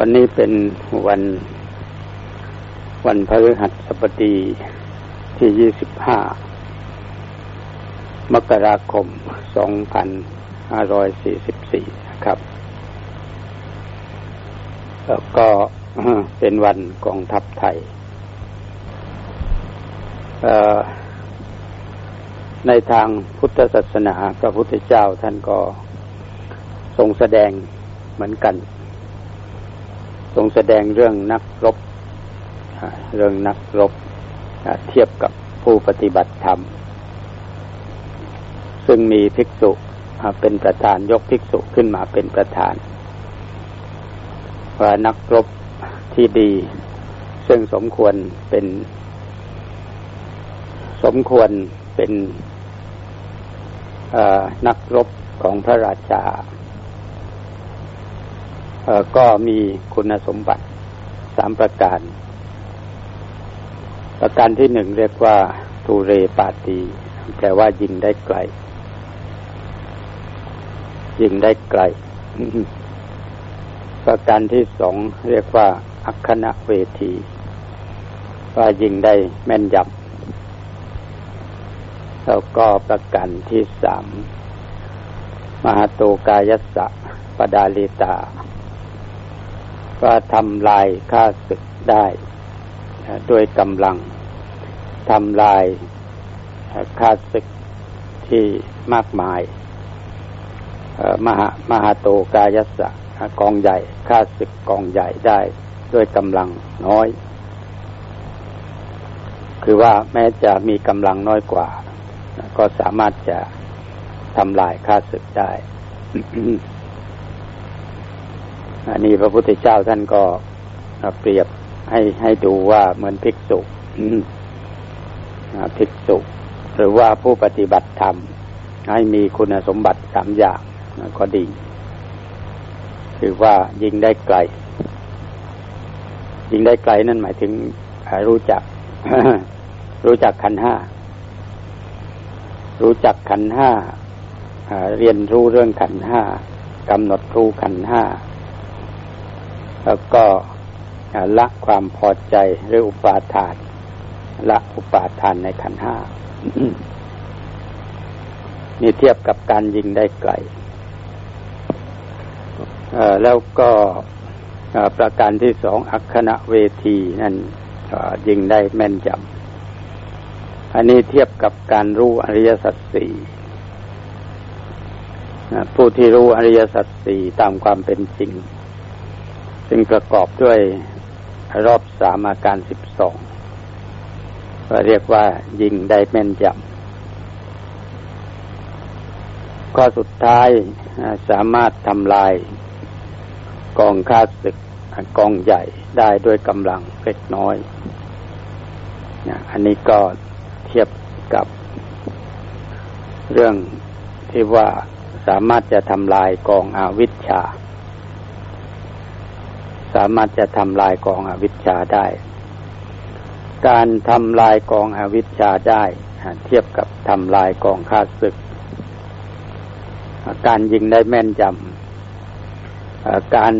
วันนี้เป็นวันวันพฤหัสบดีที่ยี่สิบห้ามกราคมสองพันห้าร้อยสี่สิบสี่ครับ แล้วก็เป็นวันกองทัพไทย ในทางพุทธศาสนาพระพุทธเจ้าท่านก็ทรงแสดงเหมือนกัน ทรงแสดงเรื่องนักรบ เรื่องนักรบเทียบกับผู้ปฏิบัติธรรม ซึ่งมีภิกษุเป็นประธานยกภิกษุขึ้นมาเป็นประธาน ว่านักรบที่ดี ซึ่งสมควรเป็น สมควรเป็นนักรบของพระราชา ก็มีคุณสมบัติสามประการ ประการที่หนึ่งเรียกว่าทูเรปาตีแปลว่ายิงได้ไกล ยิงได้ไกล ประการที่สองเรียกว่า อัคณะเวที ว่ายิงได้แม่นยำแล้วก็ประการที่สามมหาโตกายสะปดาลิตา ว่าทำลายข้าศึกได้ด้วยกำลังทำลายข้าศึกที่มากมายมหามหาโตกายสะกองใหญ่ข้าศึกกองใหญ่ได้ด้วยกำลังน้อย คือว่าแม้จะมีกำลังน้อยกว่า ก็สามารถจะทำลายข้าศึกได้ อันนี้พระพุทธเจ้าท่านก็เปรียบให้ให้ดูว่าเหมือนภิกษุภิกษุ หรือว่าผู้ปฏิบัติธรรม ให้มีคุณสมบัติสามอย่างก็ดีคือว่ายิงได้ไกล ยิงได้ไกลนั่นหมายถึงรู้จัก รู้จักขันห้า รู้จักขันห้าเรียนรู้เรื่องขันห้ากำหนดรู้ขันห้า แล้วก็ละความพอใจหรืออุปาทาน ละอุปาทานในขันห้านี่เทียบกับการยิงได้ไกลแล้วก็ประการที่สองอัคณะเวทีนั่นยิงได้แม่นยำอันนี้เทียบกับการรู้อริยสัจสี่ผู้ที่รู้อริยสัจสี่ตามความเป็นจริง ซึ่งประกอบด้วยรอบสามอาการสิบสองเรียกว่ายิงได้แม่นยำข้อสุดท้ายสามารถทำลายกองข้าศึกกองใหญ่ได้ด้วยกำลังเล็กน้อย อันนี้ก็เทียบกับเรื่องที่ว่าสามารถจะทำลายกองอาวิชชา สามารถจะทำลายกองอวิชชาได้ การทำลายกองอวิชชาได้ เทียบกับทำลายกองข้าศึก การยิงได้แม่นยำการ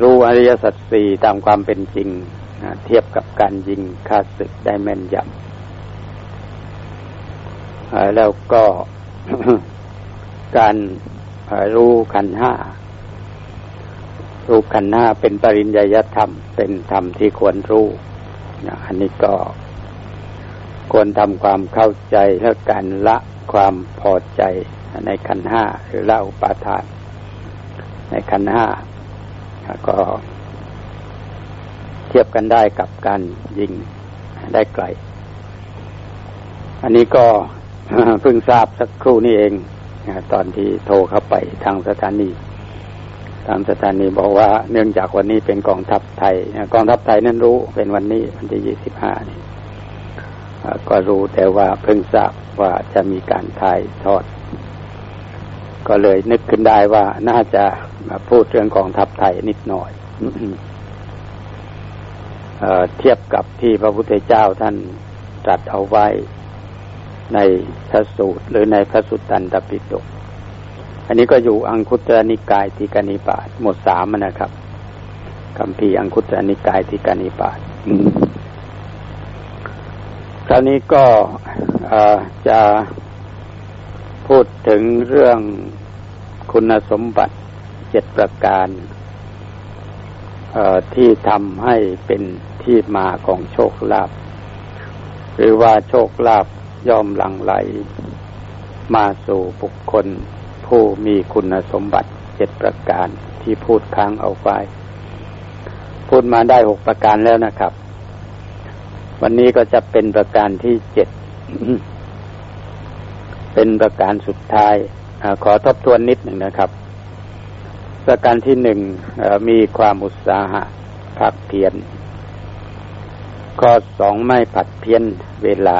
รู้อริยสัจสี่ตามความเป็นจริง เทียบกับการยิงข้าศึกได้แม่นยำแล้วก็การรู้ขันห้า รูปขันธ์ห้าเป็นปริญญาธรรม เป็นธรรมที่ควรรู้นะอันนี้ก็ควรทำความเข้าใจและการละความพอใจในขันห้าหรือละอุปาทาน ในขันห้าก็เทียบกันได้กับการยิงได้ไกล อันนี้ก็เพิ่งทราบสักครู่นี้เอง ตอนที่โทรเข้าไปทางสถานี ตามสถานีบอกว่าเนื่องจากวันนี้เป็นกองทัพไทยกองทัพไทยนั้นรู้เป็นวันนี้วันที่ยี่สิบห้านี่ก็รู้แต่ว่าเพิ่งทราบว่าจะมีการถ่ายทอด ก็เลยนึกขึ้นได้ว่าน่าจะมาพูดเรื่องกองทัพไทยนิดหน่อยเอเทียบกับที่พระพุทธเจ้าท่านตรัสเอาไว้ในพระสูตรหรือในพระสุตตันตปิฎก อันนี้ก็อยู่อังคุตรนิกายทีกานิบาตหมวดสามนะครับคำพีอังคุตรนิกายทีกานิบาตคราวนี้ก็จะพูดถึงเรื่องคุณสมบัติเจ็ดประการที่ทำให้เป็นที่มาของโชคลาภหรือว่าโชคลาภย่อมหลั่งไหล มาสู่บุคคล ผู้มีคุณสมบัติเจ็ดประการที่พูดค้างเอาไว้ พูดมาได้หกประการแล้วนะครับ วันนี้ก็จะเป็นประการที่เจ็ดเป็นประการสุดท้ายอขอทบทวนนิดหนึ่งนะครับ ประการที่หนึ่งมีความอุตสาหะพักเพียรข้อสองไม่ผัดเพี้ยนเวลา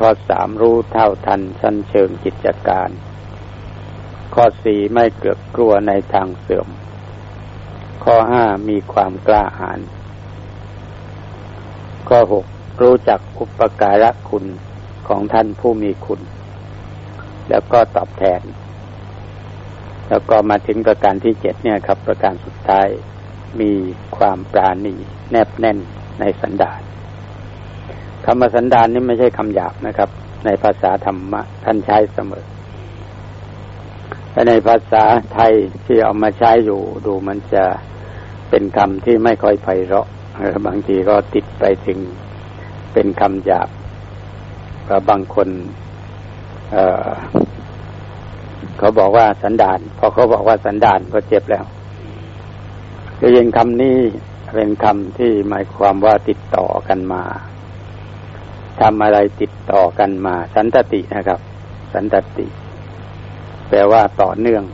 ข้อสามรู้เท่าทันชั้นเชิงกิจการ ข้อสี่ไม่เกลือกกลัวในทางเสื่อม ข้อห้ามีความกล้าหาญข้อหกรู้จักอุปการะคุณของท่านผู้มีคุณ แล้วก็ตอบแทน แล้วก็มาถึงประการที่เจ็ดเนี่ยครับ ประการสุดท้ายมีความปราณีแนบแน่นในสันดานคำว่าสันดานนี่ไม่ใช่คำหยาบนะครับ ในภาษาธรรมะท่านใช้เสมอ แต่ในภาษาไทยที่เอามาใช้อยู่ดูมันจะเป็นคำที่ไม่ค่อยไพเราะบางทีก็ติดไปถึงเป็นคำหยาบก็บางคนเเขาบอกว่าสันดานพอเขาบอกว่าสันดานก็เจ็บแล้วก็ยังคำนี้เป็นคำที่หมายความว่าติดต่อกันมาทำอะไรติดต่อกันมา สันตตินะครับ สันตติ แปลว่าต่อเนื่อง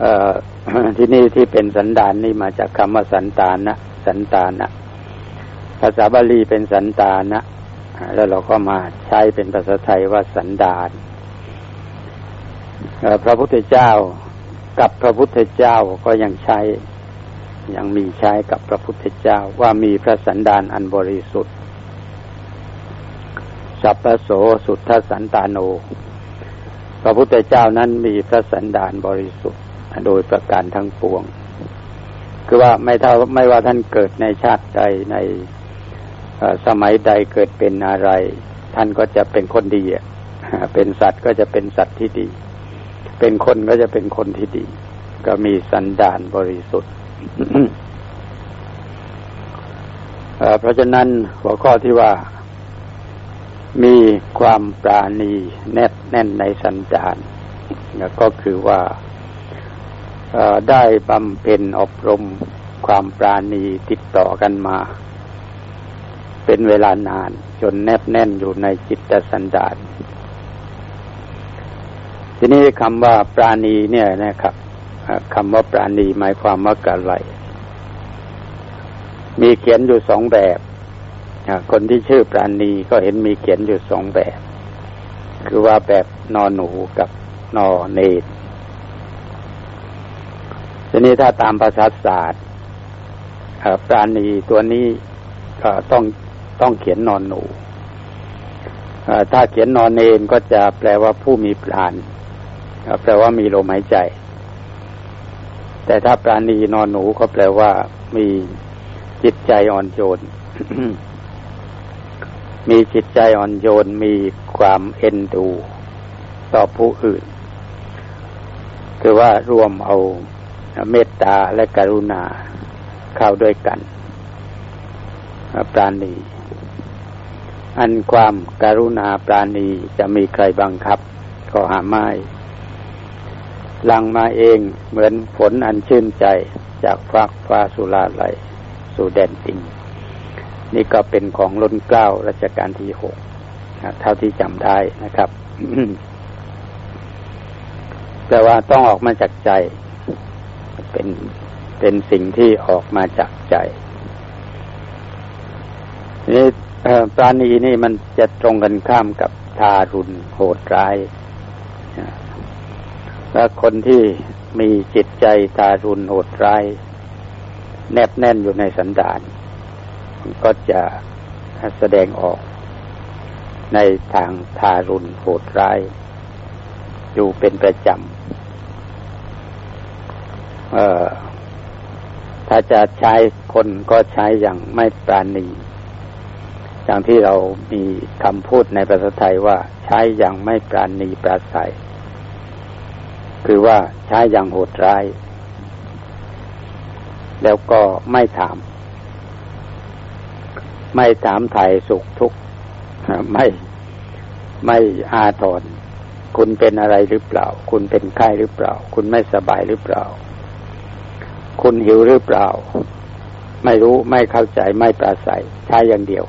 เอ่อที่นี่ที่เป็นสันดานนี่มาจากคำว่าสันตานะสันตานะภาษาบาลีเป็นสันตานะแล้วเราก็มาใช้เป็นภาษาไทยว่าสันดานพระพุทธเจ้ากับพระพุทธเจ้าก็ยังใช้ ยังมีใช้กับพระพุทธเจ้าว่ามีพระสันดานอันบริสุทธิ์สัพพโสสุทธสันตาโน พระพุทธเจ้านั้นมีพระสันดานบริสุทธิ์โดยประการทั้งปวง คือว่าไม่เท่าไม่ว่าท่านเกิดในชาติใดในสมัยใดเกิดเป็นอะไร ท่านก็จะเป็นคนดีเป็นสัตว์ก็จะเป็นสัตว์ที่ดี เป็นคนก็จะเป็นคนที่ดี ก็มีสันดานบริสุทธิ์เพราะฉะนั้นหัวข้อที่ว่า มีความปราณีแนบแน่นในสันดานก็คือว่าได้บำเพ็ญอบรมความปราณีติดต่อกันมา เป็นเวลานานจนแนบแน่นอยู่ในจิตสันดานทีนี้คำว่าปราณีเนี่ยนะครับคำว่าปราณีหมายความว่าอะไรมีเขียนอยู่สองแบบ คนที่ชื่อปราณีก็เห็นมีเขียนอยู่สองแบบ คือว่าแบบนอนหนูกับนอเนตทีนี้ถ้าตามภาษาศาสตร์ปราณีตัวนี้ต้องต้องเขียนนอนหนูถ้าเขียนนอนเนนก็จะแปลว่าผู้มีปราณแปลว่ามีลมหายใจ แต่ถ้าปราณีนอนหนูก็แปลว่ามีจิตใจอ่อนโยน มีจิตใจอ่อนโยนมีความเอ็นดู ต่อผู้อื่น คือว่ารวมเอาเมตตาและกรุณาเข้าด้วยกันปราณี อันความการุณาปราณีจะมีใครบังคับ ก็หาไม่หลังมาเองเหมือนฝนอันชื่นใจจากฟากฟ้าสุราไหลสู่แดนติง นี่ก็เป็นของล้นเกล้ารัชกาลที่หกเท่าที่จำได้นะครับแต่ว่าต้องออกมาจากใจ เป็นเป็นสิ่งที่ออกมาจากใจนี่ปราณีนี่มันจะตรงกันข้ามกับทารุณโหดร้ายและคนที่มีจิตใจทารุณโหดร้าย แนบแน่นอยู่ในสันดาน ก็จะแสดงออกในทางทารุณโหดร้าย อยู่เป็นประจำถ้าจะใช้คนก็ใช้อย่างไม่ปราณี อย่างที่เรามีคำพูดในภาษาไทยว่าใช้อย่างไม่ปราณีปราศัย คือว่าใช้อย่างโหดร้าย แล้วก็ไม่ถาม ไม่ถามไถ่สุขทุกข์ไม่ไม่อาทรคุณเป็นอะไรหรือเปล่า คุณเป็นไข้หรือเปล่า คุณไม่สบายหรือเปล่า คุณหิวหรือเปล่า ไม่รู้ไม่เข้าใจไม่ปราศัยใช้อย่างเดียว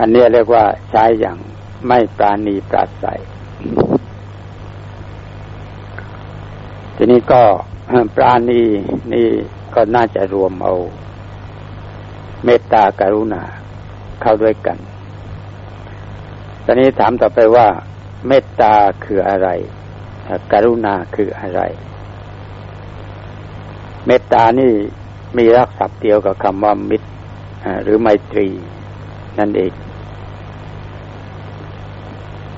อันนี้เรียกว่าใช้อย่างไม่ปราณีปราศัย ทีนี้ก็ปราณีนี่ก็น่าจะรวมเอา เมตตาการุณาเข้าด้วยกัน ตอนนี้ถามต่อไปว่า เมตตาคืออะไร กรุณาคืออะไร เมตตานี่มีรักศัพท์เดียวกับคำว่ามิตรหรือไมตรี นั่นเอง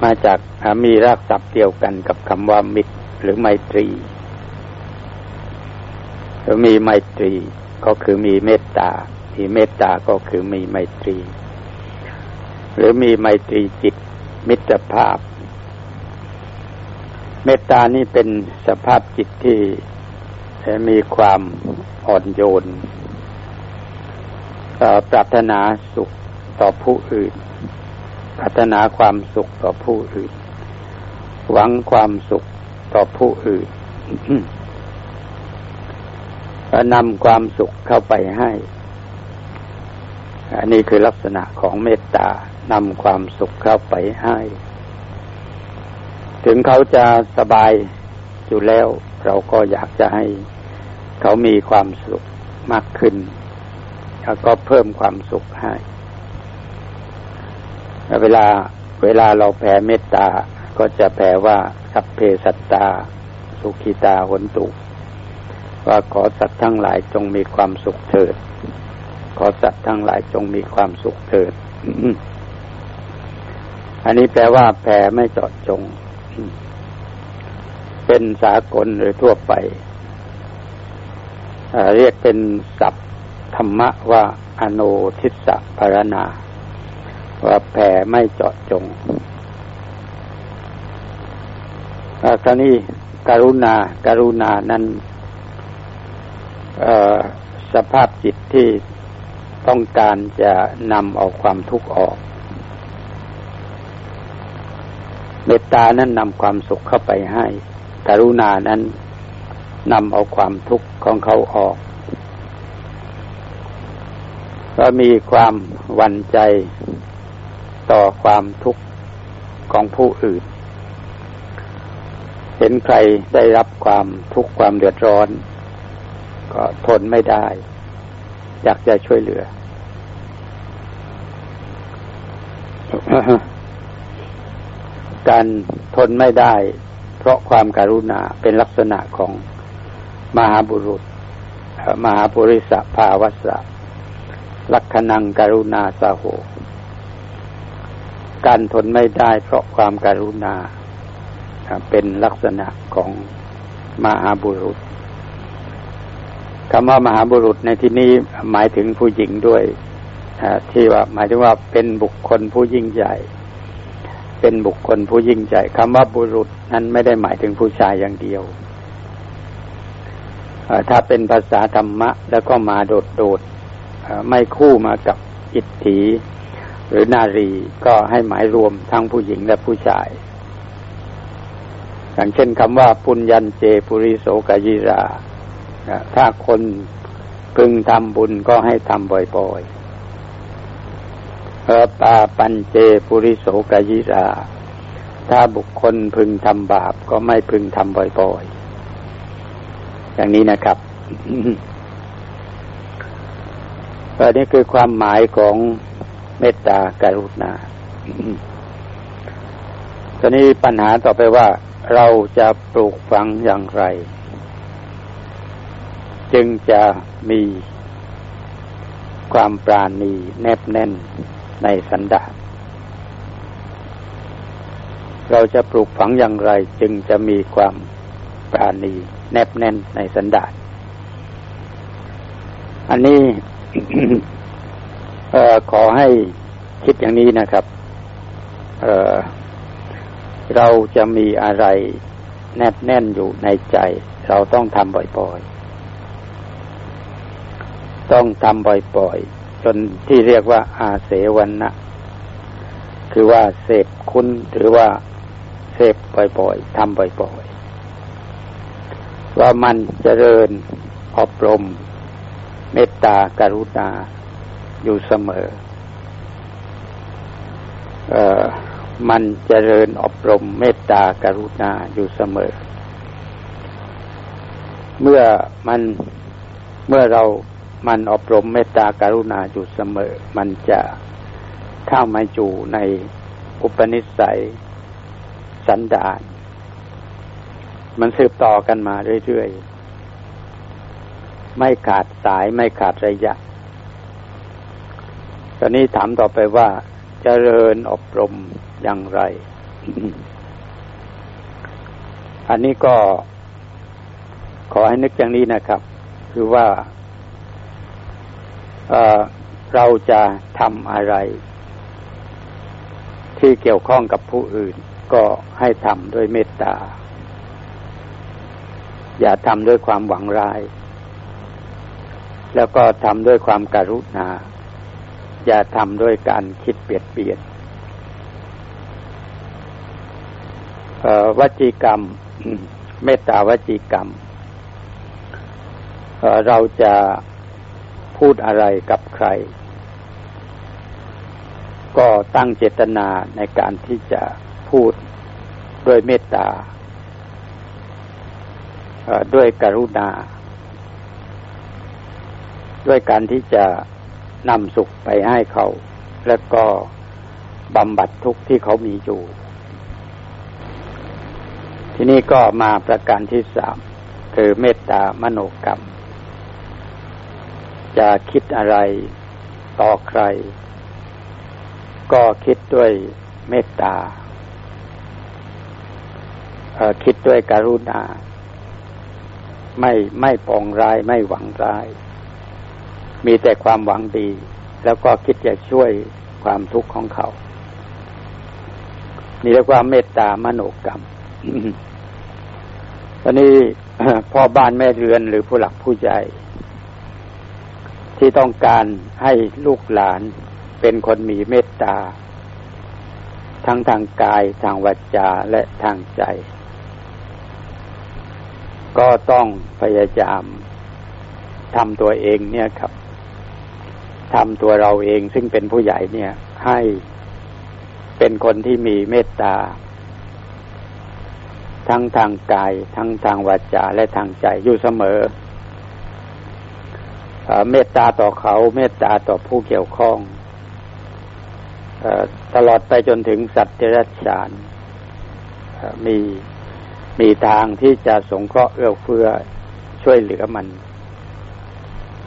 มาจากมีรักศัพท์เดียวกันกับคำว่ามิตรหรือไมตรี มีไมตรีก็คือมีเมตตา มีเมตตาก็คือมีไมตรี หรือมีไมตรีจิตมิตรภาพ เมตตานี่เป็นสภาพจิตที่มีความอ่อนโยนปรารถนาสุขต่อผู้อื่น ปรารถนาความสุขต่อผู้อื่น หวังความสุขต่อผู้อื่น นำความสุขเข้าไปให้ อันนี้คือลักษณะของเมตตานำความสุขเข้าไปให้ ถึงเขาจะสบายอยู่แล้ว เราก็อยากจะให้เขามีความสุขมากขึ้น แล้วก็เพิ่มความสุขให้เวลาเวลาเราแผ่เมตตา ก็จะแผ่ว่าสัพเพสัตตา สุขิตาหนตุ ว่าขอสัตว์ทั้งหลายจงมีความสุขเถิด ขอสัตว์ทั้งหลายจงมีความสุขเถิด อันนี้แปลว่าแผ่ไม่เจาะจง เป็นสากลหรือทั่วไป เรียกเป็นศัพท์ธรรมะว่า อโนทิสะภารณา ว่าแผ่ไม่เจาะจงคราวนี้การุณาการุณานั้น สภาพจิตที่ต้องการจะนำเอาความทุกข์ออกเมตตานั้นนำความสุขเข้าไปให้กรุณานั้นนำเอาความทุกข์ของเขาออก ก็มีความหวั่นใจต่อความทุกข์ของผู้อื่น เห็นใครได้รับความทุกข์ความเดือดร้อน ก็ทนไม่ได้ อยากจะช่วยเหลือ การทนไม่ได้ เพราะความการุณาเป็นลักษณะของมหาบุรุษ มหาปุริสภาวัสะลักขณังการุณาสาโห การทนไม่ได้เพราะความการุณา เป็นลักษณะของมหาบุรุษ คำว่ามหาบุรุษในที่นี้หมายถึงผู้หญิงด้วยที่ว่าหมายถึงว่าเป็นบุคคลผู้ยิ่งใหญ่ เป็นบุคคลผู้ยิ่งใหญ่คำว่าบุรุษนั้นไม่ได้หมายถึงผู้ชายอย่างเดียวถ้าเป็นภาษาธรรมะ แล้วก็มาโดดโดดไม่คู่มากับอิทธิหรือนารีก็ให้หมายรวมทั้งผู้หญิงและผู้ชาย อย่างเช่นคำว่าปุญญเจปุริโสกยิรา ถ้าคนพึงทำบุญก็ให้ทำบ่อยๆเอปาปัญเจปุริโสกยิรา ถ้าบุคคลพึงทำบาปก็ไม่พึงทำบ่อยๆ อย่างนี้นะครับอันนี้คือความหมายของเมตตาการุณาตอนนี้ปัญหาต่อไปว่าเราจะปลูกฝังอย่างไร จึงจะมีความปราณีแนบแน่นในสันดาษเราจะปลูกฝังอย่างไรจึงจะมีความปราณีแนบแน่นในสันดานอันนี้อขอให้คิดอย่างนี้นะครับเเราจะมีอะไรแนบแน่นอยู่ในใจ เราต้องทำบ่อยๆ ต้องทำบ่อยๆจนที่เรียกว่า อาเสวันนะคือว่าเสพคุณหรือว่าเสพบ่อยๆทำบ่อยๆ ว่ามันจเจริญอบรม เมตตาการุณาอยู่เสมอ เออมันเจริญอบรมเมตตากรุณาอยู่เสมอ เมื่อมันเมื่อเรา มันอบรมเมตตาการุณาอยู่เสมอ มันจะเข้ามาอยู่ในอุปนิสัยสันดานมันสืบต่อกันมาเรื่อยๆ ไม่ขาดสายไม่ขาดระยะ ตอนนี้ถามต่อไปว่าจเจริญอบรมอย่างไร อันนี้ก็ขอให้นึกอย่างนี้นะครับ คือว่า เราจะทำอะไร ที่เกี่ยวข้องกับผู้อื่น ก็ให้ทำด้วยเมตตา อย่าทำด้วยความหวังร้าย แล้วก็ทำด้วยความการุณา อย่าทำด้วยการคิดเปลียดเปลี่ยนวจีกรรม เมตตาวจีกรรม เราจะ พูดอะไรกับใคร ก็ตั้งเจตนาในการที่จะพูดด้วยเมตตาด้วยกรุณา ด้วยการที่จะนำสุขไปให้เขา แล้วก็บำบัดทุกข์ที่เขามีอยู่ ที่นี้ก็มาประการที่สามคือเมตตามโนกรรม จะคิดอะไรต่อใคร ก็คิดด้วยเมตตาคิดด้วยการุณา ไม่ไม่ปองร้ายไม่หวังร้าย มีแต่ความหวังดี แล้วก็คิดจะช่วยความทุกข์ของเขา นี่เรียกว่าเมตตามโนกรรมตอนนี้พ่อบ้านแม่เรือนหรือผู้หลักผู้ใหญ่ ที่ต้องการให้ลูกหลานเป็นคนมีเมตตา ทั้งทางกายทางวาจาและทางใจ ก็ต้องพยายามทำตัวเองเนี่ยครับทำตัวเราเองซึ่งเป็นผู้ใหญ่เนี่ย ให้เป็นคนที่มีเมตตา ทั้งทางกาย ทั้งทางวาจาและทางใจอยู่เสมอ เมตตาต่อเขา เมตตาต่อผู้เกี่ยวข้องตลอดไปจนถึงสัตว์เดรัจฉานมีมีทางที่จะสงเคราะห์เอื้อเฟื้อช่วยเหลือมัน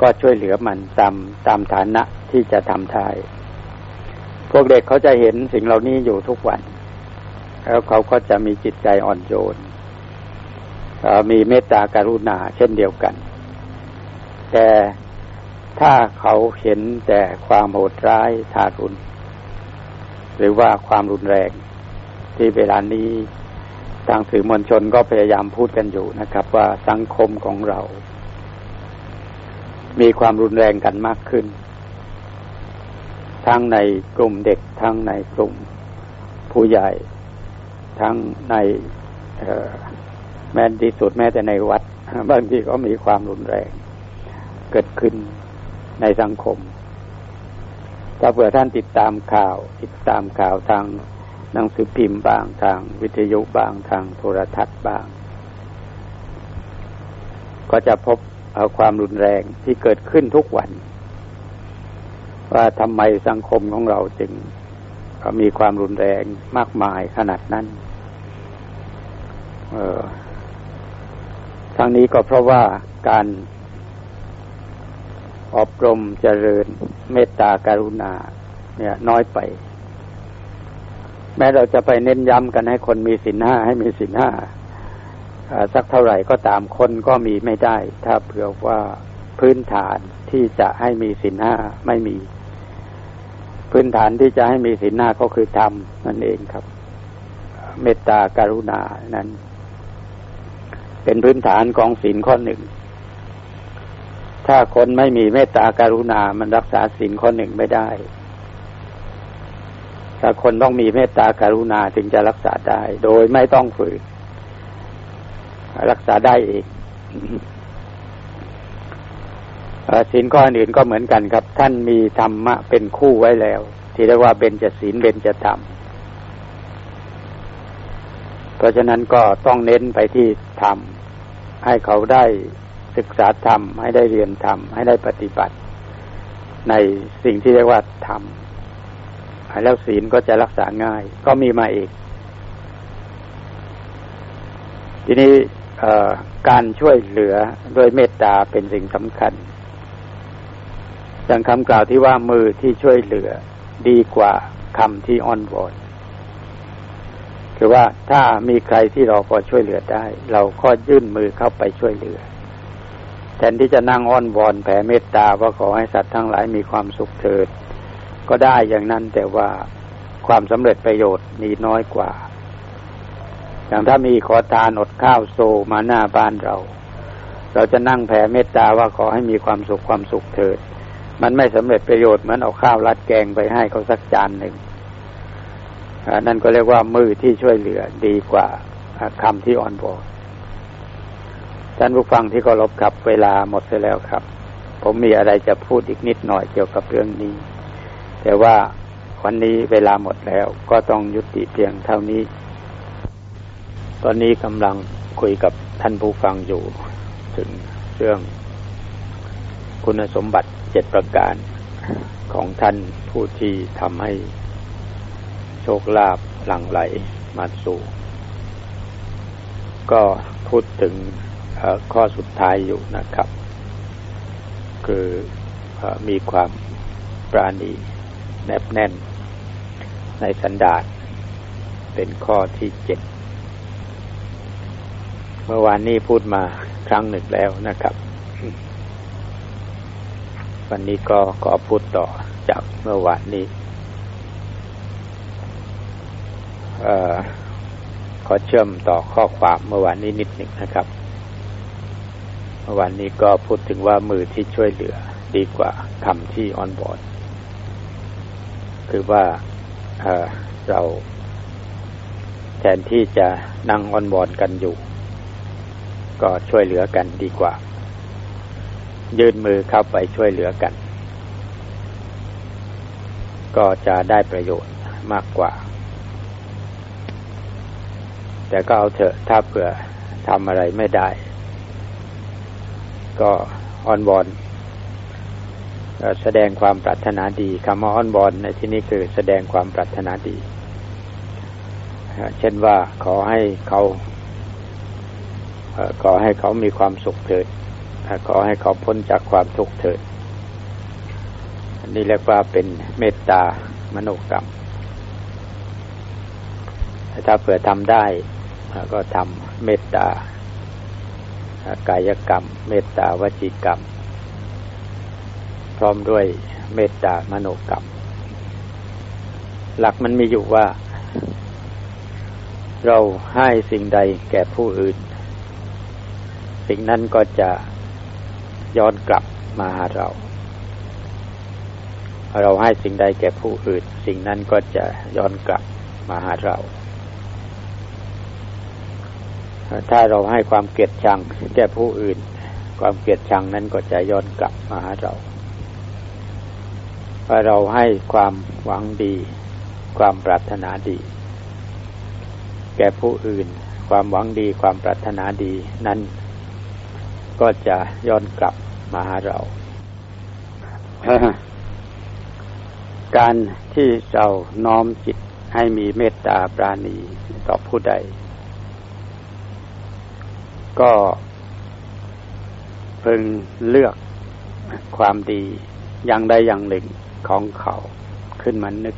ก็ช่วยเหลือมันตามตามฐานะที่จะทำทายพวกเด็กเขาจะเห็นสิ่งเหล่านี้อยู่ทุกวัน แล้วเขาก็จะมีจิตใจอ่อนโยนมีเมตตาการุณาเช่นเดียวกัน แต่ ถ้าเขาเห็นแต่ความโหดร้ายทารุณ หรือว่าความรุนแรงที่เวลานี้ทางสื่อมวลชนก็พยายามพูดกันอยู่นะครับ ว่าสังคมของเรา มีความรุนแรงกันมากขึ้น ทั้งในกลุ่มเด็ก ทั้งในกลุ่มผู้ใหญ่ ทั้งในแม้ที่สุดแม้แต่ในวัดบางทีก็มีความรุนแรงเกิดขึ้น ในสังคม ถ้าเผื่อท่านติดตามข่าว ติดตามข่าวทางหนังสือพิมพ์บางทางวิทยุบางทางโทรทัศน์บาง ก็จะพบเอาความรุนแรงที่เกิดขึ้นทุกวัน ว่าทำไมสังคมของเราจึงมีความรุนแรงมากมายขนาดนั้นทั้งนี้ก็เพราะว่าการ อบรมเจริญเมตตาการุณา เนี่ยน้อยไป แม้เราจะไปเน้นย้ำกันให้คนมีสินห้าให้มีสินห้าสักเท่าไหร่ก็ตามคนก็มีไม่ได้ ถ้าเผื่อว่าพื้นฐานที่จะให้มีสินห้าไม่มี พื้นฐานที่จะให้มีสินห้าก็คือธรรมนั่นเองครับ เมตตาการุณานั้น เป็นพื้นฐานของศีลข้อหนึ่ง ถ้าคนไม่มีเมตตาการุณา มันรักษาศีลข้อหนึ่งไม่ได้ ถ้าคนต้องมีเมตตาการุณาถึงจะรักษาได้ โดยไม่ต้องฝืนรักษาได้เองศีลข้ออื่นก็เหมือนกันครับ ท่านมีธรรมะเป็นคู่ไว้แล้ว ที่เรียกว่าเบญจศีลเบญจธรรม เพราะฉะนั้นก็ต้องเน้นไปที่ธรรมให้เขาได้ ศึกษาธรรม ให้ได้เรียนธรรม ให้ได้ปฏิบัติ ในสิ่งที่เรียกว่าธรรมแล้วศีลก็จะรักษาง่าย ก็มีมาอีก ทีนี้การช่วยเหลือด้วยเมตตาเป็นสิ่งสำคัญดังคำกล่าวที่ว่ามือที่ช่วยเหลือดีกว่าคำที่อ้อนวอนคือว่าถ้ามีใครที่เราพอช่วยเหลือได้ เราก็ยื่นมือเข้าไปช่วยเหลือ ทนที่จะนั่งอ้อนวอนแผ่เมตตาว่าขอให้สัตว์ทั้งหลายมีความสุขเถิด ก็ได้อย่างนั้นแต่ว่าความสำเร็จประโยชน์มีน้อยกว่า อย่างถ้ามีขอทานอดข้าวโซมาหน้าบ้านเรา เราจะนั่งแผ่เมตตาว่าขอให้มีความสุขความสุขเถิด มันไม่สำเร็จประโยชน์เหมือนเอาข้าวรัดแกงไปให้เขาสักจานหนึ่งนั่นก็เรียกว่ามือที่ช่วยเหลือดีกว่าคำที่อ่อนบอก ท่านผู้ฟังที่เคารพครับเวลาหมดไปแล้วครับ ผมมีอะไรจะพูดอีกนิดหน่อยเกี่ยวกับเรื่องนี้ แต่ว่าวันนี้เวลาหมดแล้วก็ต้องยุติเพียงเท่านี้ ตอนนี้กำลังคุยกับท่านผู้ฟังอยู่ ถึงเรื่องคุณสมบัติเจ็ดประการของท่านผู้ที่ทำให้โชคลาภหลั่งไหลมาสู่ ก็พูดถึง ข้อสุดท้ายอยู่นะครับ คืออมีความปราณีแนบแน่น ในสันดาษเป็นข้อที่เจ็ดเมื่อวานนี้พูดมาครั้งหนึ่งแล้วนะครับ วันนี้ก็ขอพูดต่อจากเมื่อวานนี้อขอเชื่อมต่อข้อความเมื่อวานนี้นิดหนึ่งนะครับ วานนี้ก็พูดถึงว่ามือที่ช่วยเหลือดีกว่าคำที่ออนบอร์ดคือว่าเเราแทนที่จะนั่งออนบอร์ดกันอยู่ ก็ช่วยเหลือกันดีกว่า ยื่นมือเข้าไปช่วยเหลือกัน ก็จะได้ประโยชน์มากกว่า แต่ก็เอาเถอะถ้าเผื่อทำอะไรไม่ได้ ก็อ้อนบอลแสดงความปรารถนาดีคำว่าอ้อนบอลในที่นี้คือแสดงความปรารถนาดี เช่นว่าขอให้เขาขอให้เขามีความสุขเถิดขอให้เขาพ้นจากความทุกข์เถิดนนี้เรียกว่าเป็นเมตตามโนกรรม ถ้าเผื่อทำได้ก็ทำเมตตา กายกรรม เมตตาวจิกรรม พร้อมด้วยเมตตามโนกรรม หลักมันมีอยู่ว่า เราให้สิ่งใดแก่ผู้อื่น สิ่งนั้นก็จะย้อนกลับมาหาเรา เราให้สิ่งใดแก่ผู้อื่น สิ่งนั้นก็จะย้อนกลับมาหาเรา ถ้าเราให้ความเกลียดชังแก่ผู้อื่น ความเกลียดชังนั้นก็จะย้อนกลับมาหาเราถ้าเราให้ความหวังดี ความปรารถนาดี แก่ผู้อื่น ความหวังดี ความปรารถนาดีนั้น ก็จะย้อนกลับมาหาเรา การที่เราน้อมจิตให้มีเมตตาปราณีต่อผู้ใด ก็พึงเลือกความดีอย่างใดอย่างหนึ่งของเขาขึ้นมานึก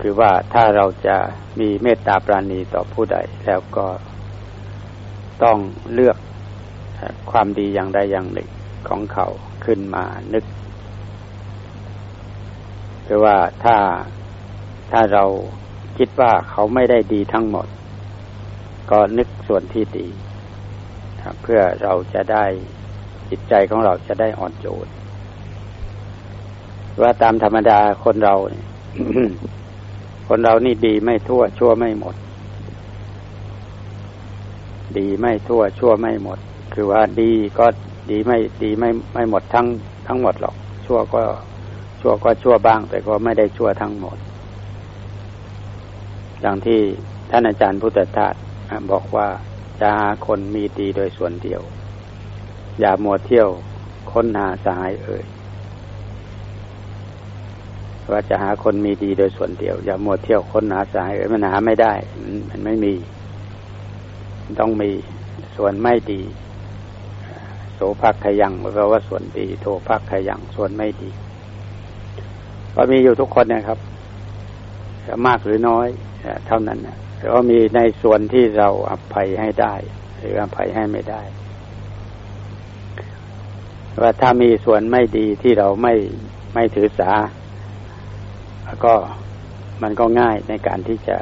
คือว่าถ้าเราจะมีเมตตาปราณีต่อผู้ใด แล้วก็ต้องเลือกความดีอย่างใดอย่างหนึ่งของเขาขึ้นมานึก คือว่าถ้าถ้าเราคิดว่าเขาไม่ได้ดีทั้งหมด ก็นึกส่วนที่ดีเพื่อเราจะได้จิตใจของเราจะได้อ่อนโยนว่าตามธรรมดาคนเราคนเรานี่ดีไม่ทั่วชั่วไม่หมด ดีไม่ทั่วชั่วไม่หมด คือว่าดีก็ดีไม่ดีไม่ไม่หมดทั้งทั้งหมดหรอก ชั่วก็ชั่วก็ชั่วบ้าง แต่ก็ไม่ได้ชั่วทั้งหมด อย่างที่ท่านอาจารย์พุทธทาส บอกว่าจะหาคนมีดีโดยส่วนเดียว อย่ามัวเที่ยวค้นหาสหายเอ่ยว่าจะหาคนมีดีโดยส่วนเดียว อย่ามัวเที่ยวค้นหาสหายเอ่ยมันหาไม่ได้ มันไม่มีต้องมีส่วนไม่ดี โสภักขยังแปลว่าส่วนดี โทภักขยังส่วนไม่ดีก็มีอยู่ทุกคนนะครับมากหรือน้อยเท่านั้นนะ แต่ว่ามีในส่วนที่เราอภัยให้ได้ หรืออภัยให้ไม่ได้ ว่าถ้ามีส่วนไม่ดีที่เราไม่ไม่ถือสา แล้วก็มันก็ง่ายในการที่จะ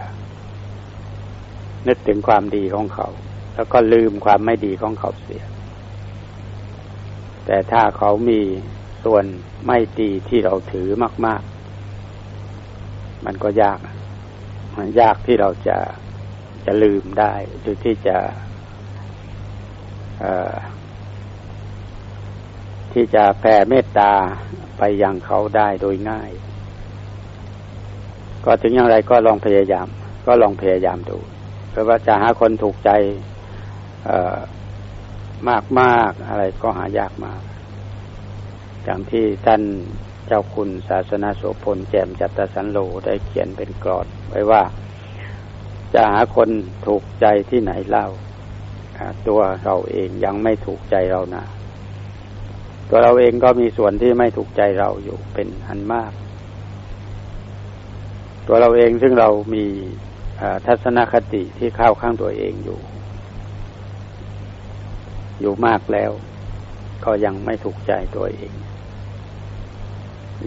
นึกถึงความดีของเขา แล้วก็ลืมความไม่ดีของเขาเสีย แต่ถ้าเขามีส่วนไม่ดีที่เราถือมาก ๆ มันก็ยาก มันยากที่เราจะจะลืมได้ หรือที่จะที่จะแผ่เมตตาไปยังเขาได้โดยง่าย ก็ถึงอย่างไรก็ลองพยายาม ก็ลองพยายามดูเพราะว่าจะหาคนถูกใจมากมากอะไรก็หายากมากอย่างที่ท่าน เจ้าคุณศาสนาโสพลแจ่มจัตตสันโลได้เขียนเป็นกรอนไว้ว่า จะหาคนถูกใจที่ไหนเล่าตัวเราเองยังไม่ถูกใจเรานะตัวเราเองก็มีส่วนที่ไม่ถูกใจเราอยู่เป็นอันมาก ตัวเราเองซึ่งเรามีทัศนคติที่เข้าข้างตัวเองอยู่ อยู่มากแล้ว ก็ยังไม่ถูกใจตัวเอง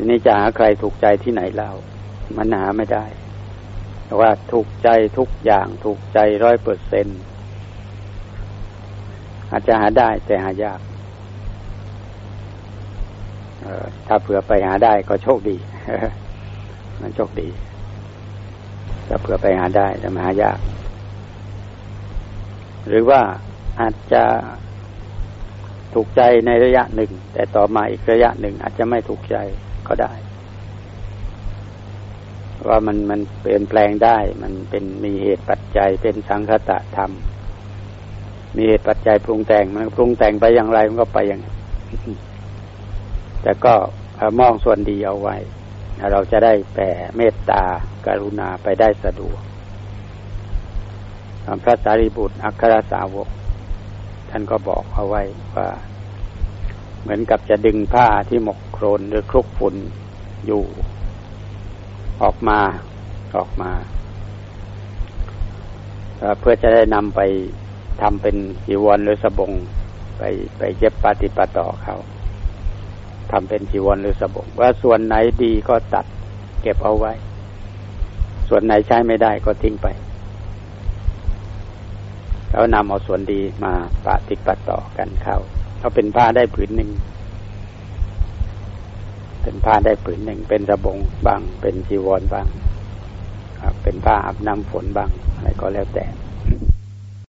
นี่จะหาใครถูกใจที่ไหนเล่า มันหาไม่ได้แต่ว่าถูกใจทุกอย่างถูกใจร้อยเปอร์เซนอาจจะหาได้แต่หายากถ้าเผื่อไปหาได้ก็โชคดีมันโชคดีจะเผื่อไปหาได้แต่มาหายาก หรือว่าอาจจะถูกใจในระยะหนึ่ง แต่ต่อมาอีกระยะหนึ่งอาจจะไม่ถูกใจ ก็ได้ ว่ามันมันเปลี่ยนแปลงได้ มันเป็นมีเหตุปัจจัยเป็นสังคตะธรรม มีเหตุปัจจัยปรุงแต่งมันปรุงแต่งไปอย่างไรมันก็ไปอย่างแต่ก็มองส่วนดีเอาไว้ เราจะได้แผ่เมตตากรุณาไปได้สะดวกพระสารีบุตร อัครสาวก ท่านก็บอกเอาไว้ว่า เหมือนกับจะดึงผ้าที่หมก ครนหรือคลุกฝุ่นอยู่ ออกมาออกมา เพื่อจะได้นำไปทำเป็นจีวรหรือสบง ไปไปเย็บปฏิปต่อเขาทำเป็นจีวรหรือสบง ว่าส่วนไหนดีก็ตัดเก็บเอาไว้ ส่วนไหนใช้ไม่ได้ก็ทิ้งไป แล้วนำเอาส่วนดีมาปะติปต่อกันเข้าเขาเป็นผ้าได้ผืนหนึ่ง เป็นผ้าได้ผืนหนึ่ง เป็นสบงบาง เป็นจีวรบางเป็นผ้าอาบน้ำฝนบาง อะไรก็แล้วแต่